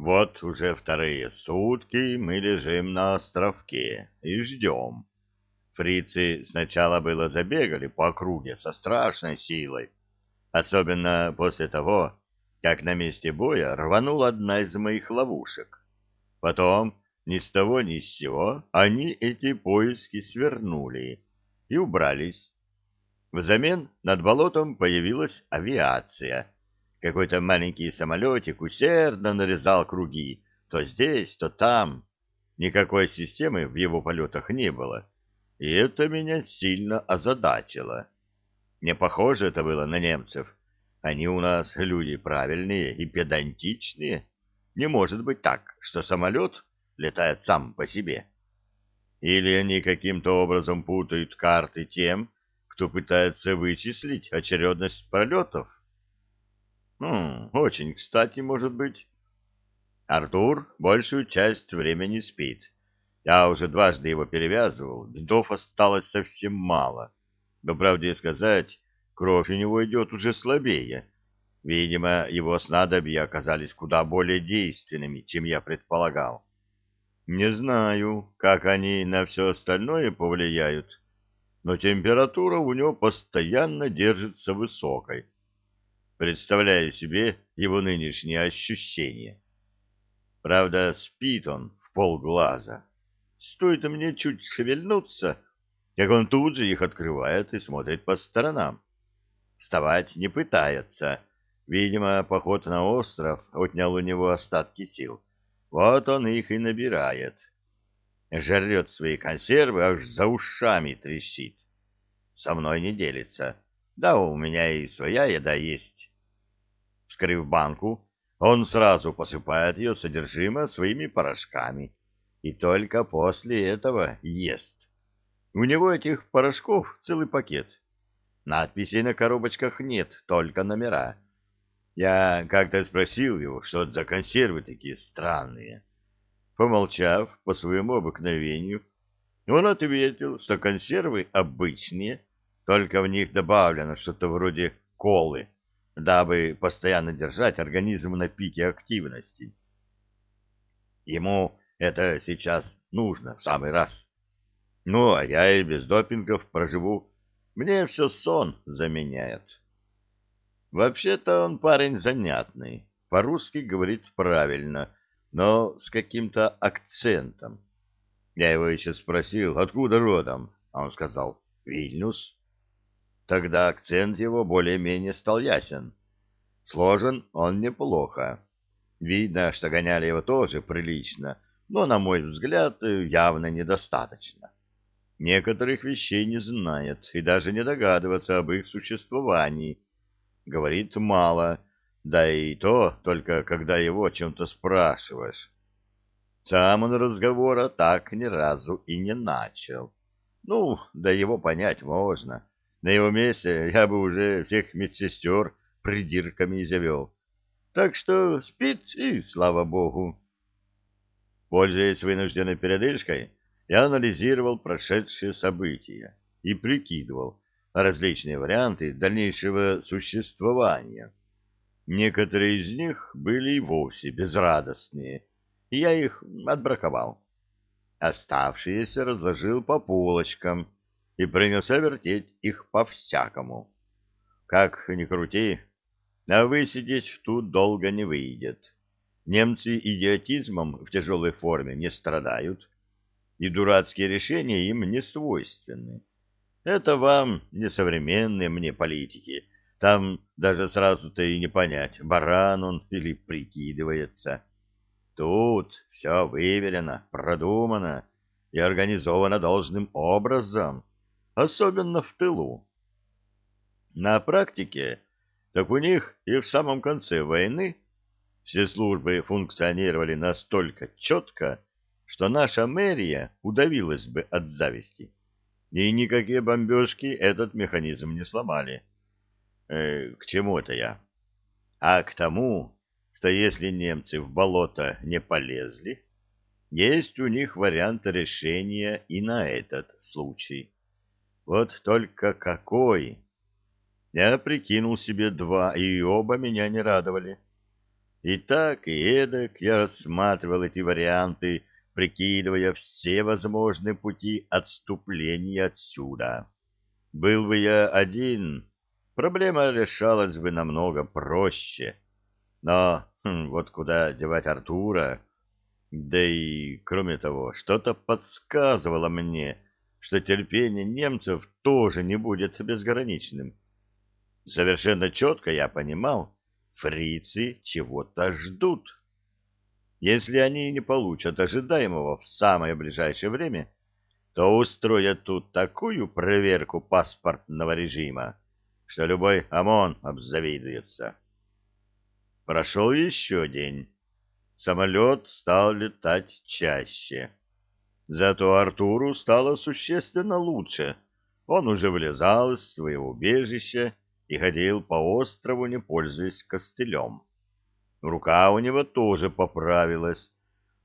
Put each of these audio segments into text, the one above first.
Вот уже вторые сутки мы лежим на островке и ждем. Фрицы сначала было забегали по округе со страшной силой, особенно после того, как на месте боя рванула одна из моих ловушек. Потом, ни с того ни с сего, они эти поиски свернули и убрались. Взамен над болотом появилась авиация. Какой-то маленький самолетик усердно нарезал круги, то здесь, то там. Никакой системы в его полетах не было, и это меня сильно озадачило. Не похоже это было на немцев. Они у нас люди правильные и педантичные. Не может быть так, что самолет летает сам по себе. Или они каким-то образом путают карты тем, кто пытается вычислить очередность пролетов. Хм, очень кстати, может быть. Артур большую часть времени спит. Я уже дважды его перевязывал, бинтов осталось совсем мало. Но, правде сказать, кровь у него идет уже слабее. Видимо, его снадобья оказались куда более действенными, чем я предполагал. Не знаю, как они на все остальное повлияют, но температура у него постоянно держится высокой. Представляю себе его нынешние ощущения. Правда, спит он в полглаза. Стоит мне чуть шевельнуться, как он тут же их открывает и смотрит по сторонам. Вставать не пытается. Видимо, поход на остров отнял у него остатки сил. Вот он их и набирает жрет свои консервы, аж за ушами трещит. Со мной не делится. Да, у меня и своя еда есть. Вскрыв банку, он сразу посыпает ее содержимое своими порошками. И только после этого ест. У него этих порошков целый пакет. Надписей на коробочках нет, только номера. Я как-то спросил его, что это за консервы такие странные. Помолчав по своему обыкновению, он ответил, что консервы обычные, только в них добавлено что-то вроде колы, дабы постоянно держать организм на пике активности. Ему это сейчас нужно в самый раз. Ну, а я и без допингов проживу. Мне все сон заменяет. Вообще-то он парень занятный, по-русски говорит правильно — но с каким-то акцентом. Я его еще спросил, откуда родом, а он сказал «Вильнюс». Тогда акцент его более-менее стал ясен. Сложен он неплохо. Видно, что гоняли его тоже прилично, но, на мой взгляд, явно недостаточно. Некоторых вещей не знает и даже не догадывается об их существовании. Говорит мало, да и то только когда его о чем-то спрашиваешь. Сам он разговора так ни разу и не начал. Ну, да его понять можно. На его месте я бы уже всех медсестер придирками завел. Так что спит и слава богу. Пользуясь вынужденной передышкой, я анализировал прошедшие события и прикидывал различные варианты дальнейшего существования. Некоторые из них были и вовсе безрадостные, и я их отбраковал. Оставшиеся разложил по полочкам и принялся вертеть их по-всякому. Как ни крути, а высидеть тут долго не выйдет. Немцы идиотизмом в тяжелой форме не страдают, и дурацкие решения им не свойственны. Это вам не современные мне политики, там даже сразу-то и не понять, баран он или прикидывается. Тут все выверено, продумано и организовано должным образом, особенно в тылу. На практике, так у них и в самом конце войны все службы функционировали настолько четко, что наша мэрия удавилась бы от зависти, и никакие бомбежки этот механизм не сломали. Э, к чему это я? А к тому, что если немцы в болото не полезли, есть у них вариант решения и на этот случай. Вот только какой? Я прикинул себе два, и оба меня не радовали. И так, и эдак я рассматривал эти варианты, прикидывая все возможные пути отступления отсюда. Был бы я один, проблема решалась бы намного проще. Но хм, вот куда девать Артура? Да и, кроме того, что-то подсказывало мне, что терпение немцев тоже не будет безграничным. Совершенно четко я понимал, фрицы чего-то ждут. Если они не получат ожидаемого в самое ближайшее время, то устроят тут такую проверку паспортного режима, что любой ОМОН обзавидуется. Прошел еще день. Самолет стал летать чаще. Зато Артуру стало существенно лучше. Он уже вылезал из своего убежища и ходил по острову, не пользуясь костылем. Рука у него тоже поправилась,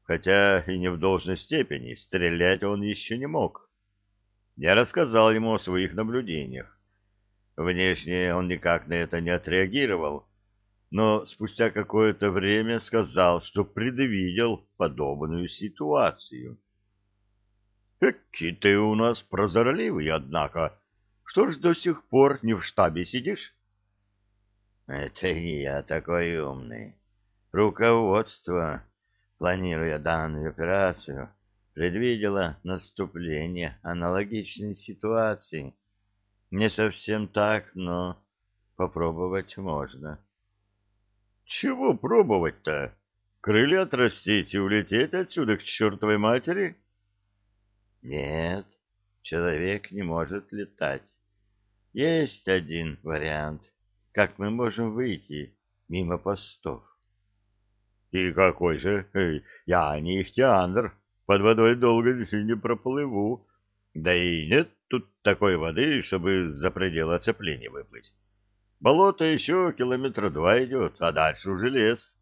хотя и не в должной степени, стрелять он еще не мог. Я рассказал ему о своих наблюдениях. Внешне он никак на это не отреагировал, но спустя какое-то время сказал, что предвидел подобную ситуацию. — Какие ты у нас прозорливый, однако! Что ж до сих пор не в штабе сидишь? — Это не я такой умный. Руководство, планируя данную операцию, предвидело наступление аналогичной ситуации. Не совсем так, но попробовать можно. — Чего пробовать-то? Крылья отрастить и улететь отсюда к чертовой матери? — Нет, человек не может летать. Есть один вариант, как мы можем выйти мимо постов. И какой же? Я не ихтиандр, под водой долго не проплыву. Да и нет тут такой воды, чтобы за пределы оцепления выплыть. Болото еще километра два идет, а дальше уже лес.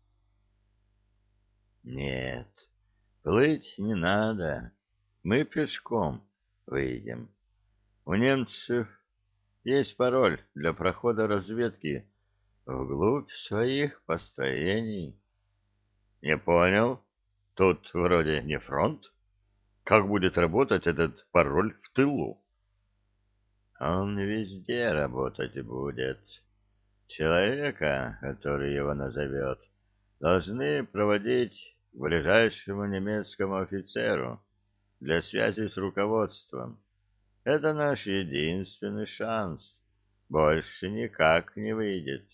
Нет, плыть не надо. Мы пешком выйдем. У немцев есть пароль для прохода разведки вглубь своих построений. Не понял. Тут вроде не фронт. Как будет работать этот пароль в тылу? Он везде работать будет. Человека, который его назовет, должны проводить к ближайшему немецкому офицеру для связи с руководством. Это наш единственный шанс. Больше никак не выйдет.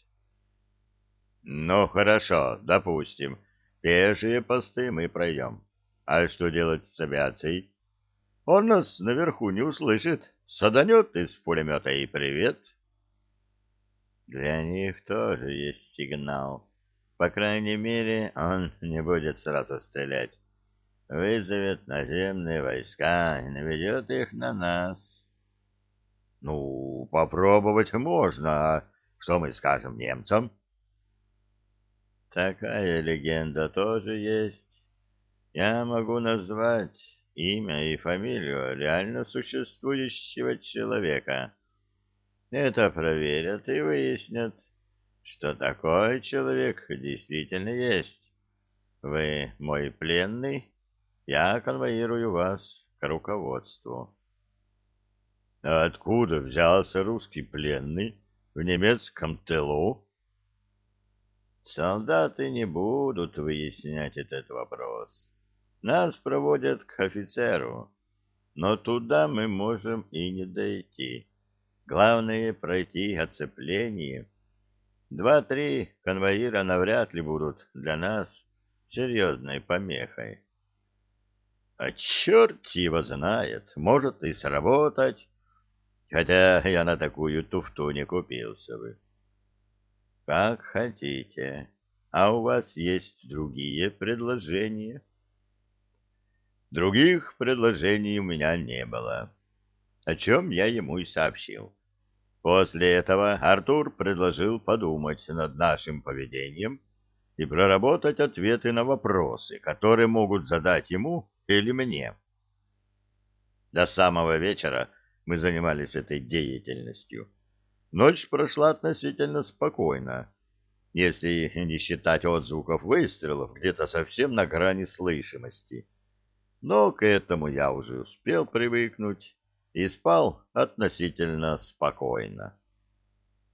Ну, хорошо, допустим. Пешие посты мы пройдем. А что делать с авиацией? Он нас наверху не услышит. Саданет из пулемета и привет. Для них тоже есть сигнал. По крайней мере, он не будет сразу стрелять вызовет наземные войска и наведет их на нас. — Ну, попробовать можно, а что мы скажем немцам? — Такая легенда тоже есть. Я могу назвать имя и фамилию реально существующего человека. Это проверят и выяснят, что такой человек действительно есть. Вы мой пленный? Я конвоирую вас к руководству. А откуда взялся русский пленный в немецком тылу? Солдаты не будут выяснять этот вопрос. Нас проводят к офицеру, но туда мы можем и не дойти. Главное — пройти оцепление. Два-три конвоира навряд ли будут для нас серьезной помехой. А черт его знает, может и сработать, хотя я на такую туфту не купился бы. Как хотите, а у вас есть другие предложения? Других предложений у меня не было, о чем я ему и сообщил. После этого Артур предложил подумать над нашим поведением и проработать ответы на вопросы, которые могут задать ему или мне. До самого вечера мы занимались этой деятельностью. Ночь прошла относительно спокойно. если не считать отзвуков выстрелов где-то совсем на грани слышимости. Но к этому я уже успел привыкнуть и спал относительно спокойно.